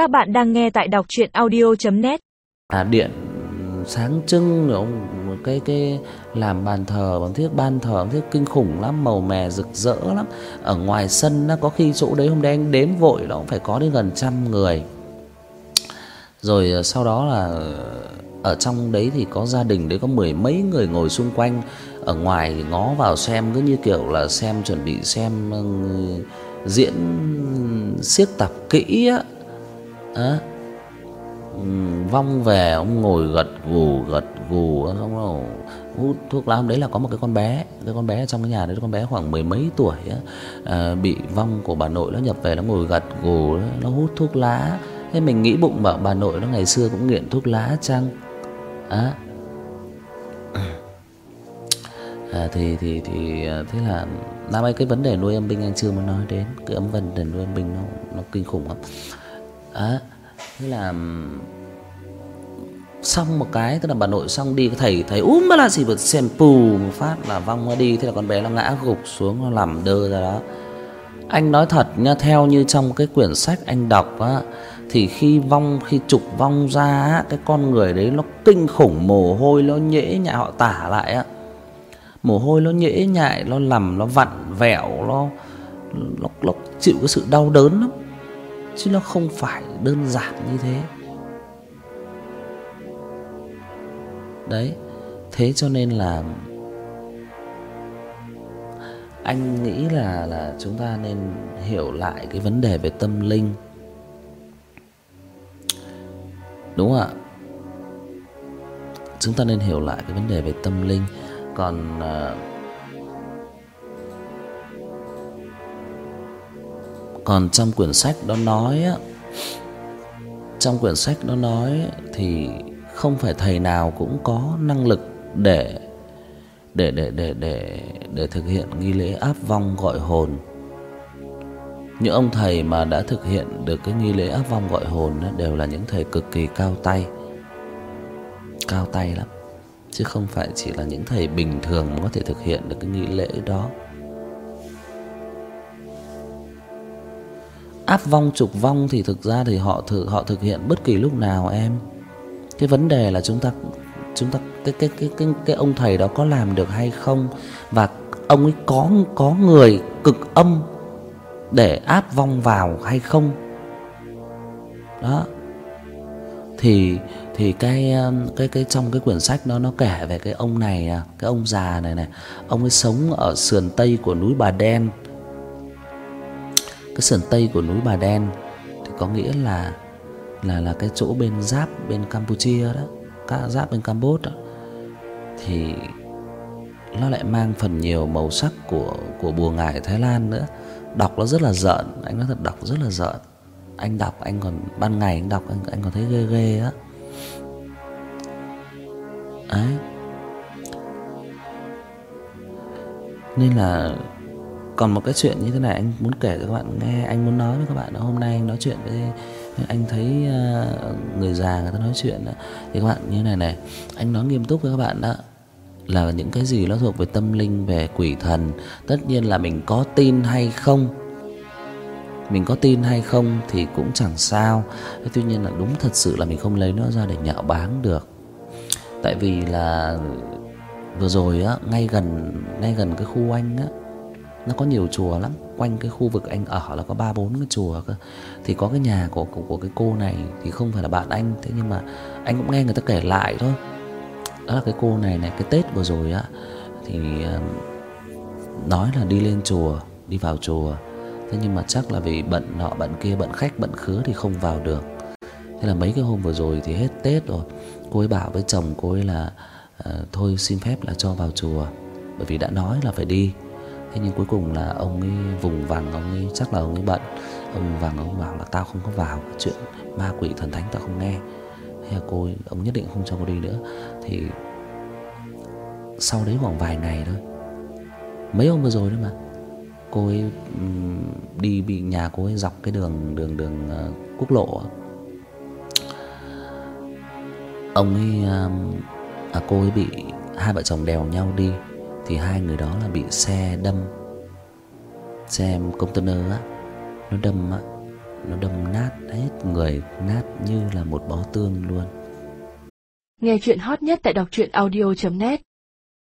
Các bạn đang nghe tại đọc chuyện audio.net à, điện sáng trưng rồi ông cái cái làm bàn thờ bằng thiết ban thờ bằng thiết kinh khủng lắm màu mè rực rỡ lắm. Ở ngoài sân nó có khi chỗ đấy hôm nay anh đến vội nó cũng phải có đến gần trăm người. Rồi ờ, sau đó là ở trong đấy thì có gia đình đấy có mười mấy người ngồi xung quanh. Ở ngoài thì ngó vào xem cứ như kiểu là xem chuẩn bị xem ờ, diễn siết tập kỹ á á vong về ông ngồi gật gù gật gù xong rồi hút thuốc lá đấy là có một cái con bé cái con bé trong cái nhà đấy con bé khoảng mười mấy tuổi á à, ờ, bị vong của bà nội nó nhập về nó ngồi gật gù nó hút thuốc lá. Thế mình nghĩ bụng bảo bà nội nó ngày xưa cũng nghiện thuốc lá chăng? Á à, ờ, thì thì thì ờ, thế là năm ấy cái vấn đề nuôi âm binh anh chưa muốn nói đến. Cái âm vấn đề nuôi âm binh nó nó kinh khủng lắm à, thế là xong một cái tức là bà nội xong đi cái thầy thầy úm bà là gì vừa xem pù một phát là vong nó đi thế là con bé nó ngã gục xuống nó nằm đơ ra đó. Anh nói thật nha theo như trong cái quyển sách anh đọc á thì khi vong khi trục vong ra á cái con người đấy nó kinh khủng mồ hôi nó nhễ nhại họ tả lại á. Mồ hôi nó nhễ nhại nó nằm nó vặn vẹo nó nó nó chịu cái sự đau đớn lắm chứ nó không phải đơn giản như thế. Đấy thế cho nên là anh nghĩ là là chúng ta nên hiểu lại cái vấn đề về tâm linh. Đúng không ạ? Chúng ta nên hiểu lại cái vấn đề về tâm linh. Còn uh, còn trong quyển sách đó nói á, trong quyển sách nó nói thì không phải thầy nào cũng có năng lực để để để để để để thực hiện nghi lễ áp vong gọi hồn. Những ông thầy mà đã thực hiện được cái nghi lễ áp vong gọi hồn đều là những thầy cực kỳ cao tay. Cao tay lắm. Chứ không phải chỉ là những thầy bình thường có thể thực hiện được cái nghi lễ đó. Áp vong, trục vong thì thực ra thì họ thực họ thực hiện bất kỳ lúc nào em. Cái vấn đề là chúng ta chúng ta, cái cái cái cái cái ông thầy đó có làm được hay không? Và ông ấy có có người cực âm để áp vong vào hay không? Đó. Thì thì cái um, cái cái trong cái quyển sách đó nó kể về cái ông này à, cái ông già này này. Ông ấy sống ở sườn tây của núi Bà Đen cái sườn tây của núi Bà Đen thì có nghĩa là là là cái chỗ bên giáp bên Campuchia đó, các giáp bên Campuchia đó. Thì nó lại mang phần nhiều màu sắc của của bùa ngải Thái Lan nữa. Đọc nó rất là giận, anh nói thật đọc rất là giận. Anh đọc anh còn ban ngày anh đọc anh anh còn thấy ghê ghê á. đấy, Nên là còn một cái chuyện như thế này anh muốn kể cho các bạn nghe, anh muốn nói với các bạn là hôm nay anh nói chuyện với anh thấy ờ, người già người ta nói chuyện đó. thì các bạn như này này, anh nói nghiêm túc với các bạn đó, là những cái gì nó thuộc về tâm linh, về quỷ thần, tất nhiên là mình có tin hay không. Mình có tin hay không thì cũng chẳng sao. Tuy nhiên là đúng thật sự là mình không lấy nó ra để nhạo báng được. Tại vì là vừa rồi á, ngay gần ngay gần cái khu anh á nó có nhiều chùa lắm. Quanh cái khu vực anh ở là có ba bốn cái chùa cơ. Thì có cái nhà của, của của cái cô này thì không phải là bạn anh. Thế nhưng mà anh cũng nghe người ta kể lại thôi. Đó là cái cô này này cái tết vừa rồi á thì nói là đi lên chùa đi vào chùa. Thế nhưng mà chắc là vì bận nọ bận kia bận khách bận khứa thì không vào được. Thế là mấy cái hôm vừa rồi thì hết tết rồi. Cô ấy bảo với chồng cô ấy là uh, thôi xin phép là cho vào chùa bởi vì đã nói là phải đi thế nhưng cuối cùng là ông ấy vùng vằng ông ấy chắc là ông ấy bận. Ông vàng ông bảo là tao không có vào chuyện ma quỷ thần thánh tao không nghe. Thế là cô ấy, ông nhất định không cho cô đi nữa. Thì sau đấy khoảng vài ngày thôi mấy hôm vừa rồi đấy mà cô ấy đi bị nhà cô ấy dọc cái đường đường đường uh, quốc lộ ông ấy à, cô ấy bị hai vợ chồng đèo nhau đi thì hai người đó là bị xe đâm, xe container á, nó đâm á, nó đâm nát hết người, nát như là một bó tương luôn. Nghe chuyện hot nhất tại đọc truyện audio.net